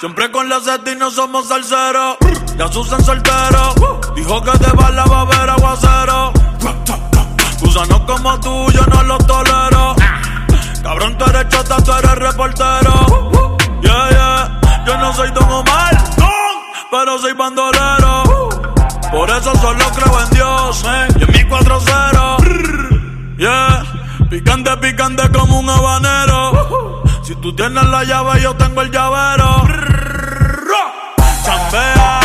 Siempre con la seta y no somos salseros. Ya Susan soltero. Dijo que te va la va a ver aguacero. Gusanos como tú, yo no los tolero. Cabrón, tú eres chota, tú eres reportero. Yeah, yeah. Yo no soy Don Omar, pero soy bandolero. Por eso solo creo en Dios y en mi 4-0. Yeah. Picante, picante como un habanero. Si tú tienes la llave, yo tengo el llavero. Chambea,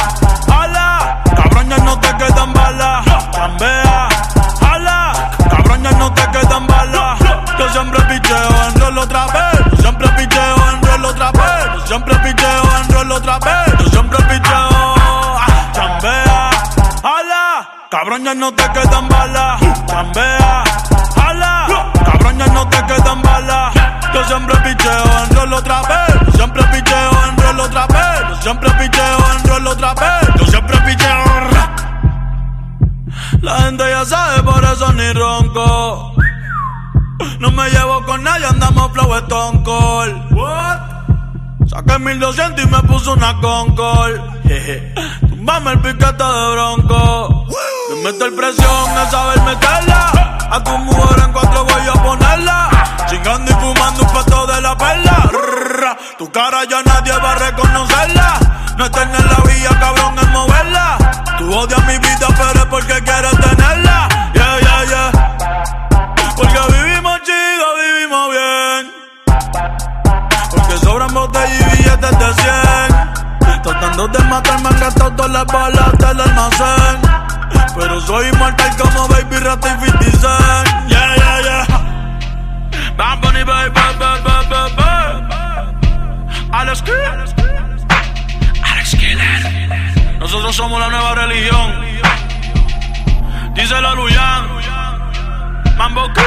ala, cabrón, no te quedan balas. Chambea, ala, cabrón, no te quedan balas. Yo siempre picheo en rol otra vez. Yo siempre picheo en rol otra vez. Yo siempre picheo en rol otra vez. Yo siempre picheo. Chambea, ala, cabrón, no te quedan balas. Chambea, ala, cabrón, no te quedan balas. Picheo en rol otra vez. Yo siempre picheo. La gente ya sabe, por eso ni ronco. No me llevo con nadie, andamos flow Stone Cold. What? Saqué 1200 y me puso una Concord. Tumbame el piquete de bronco. Me meter presión, es saber meterla. A tu mujer en cuatro voy a ponerla. Chingando y fumando un peto de la perla. Tu cara ya nadie va a reconocerla. No estar en la vía, cabrón, es moverla. Tú odias mi vida, pero es porque quieres tenerla. Yeah, yeah, yeah. Porque vivimos chido, vivimos bien. Porque sobran botellas y billetes de 100. Tratando de matarme han gastado todas las balas del almacén. Pero soy inmortal como Baby Rata y 50 Cent. Yeah, yeah, yeah. Bad Bunny, baby, baby, baby, baby. Killer. Alex Killer. Nosotros somos la nueva religión. Díselo a Luyan. Mambo.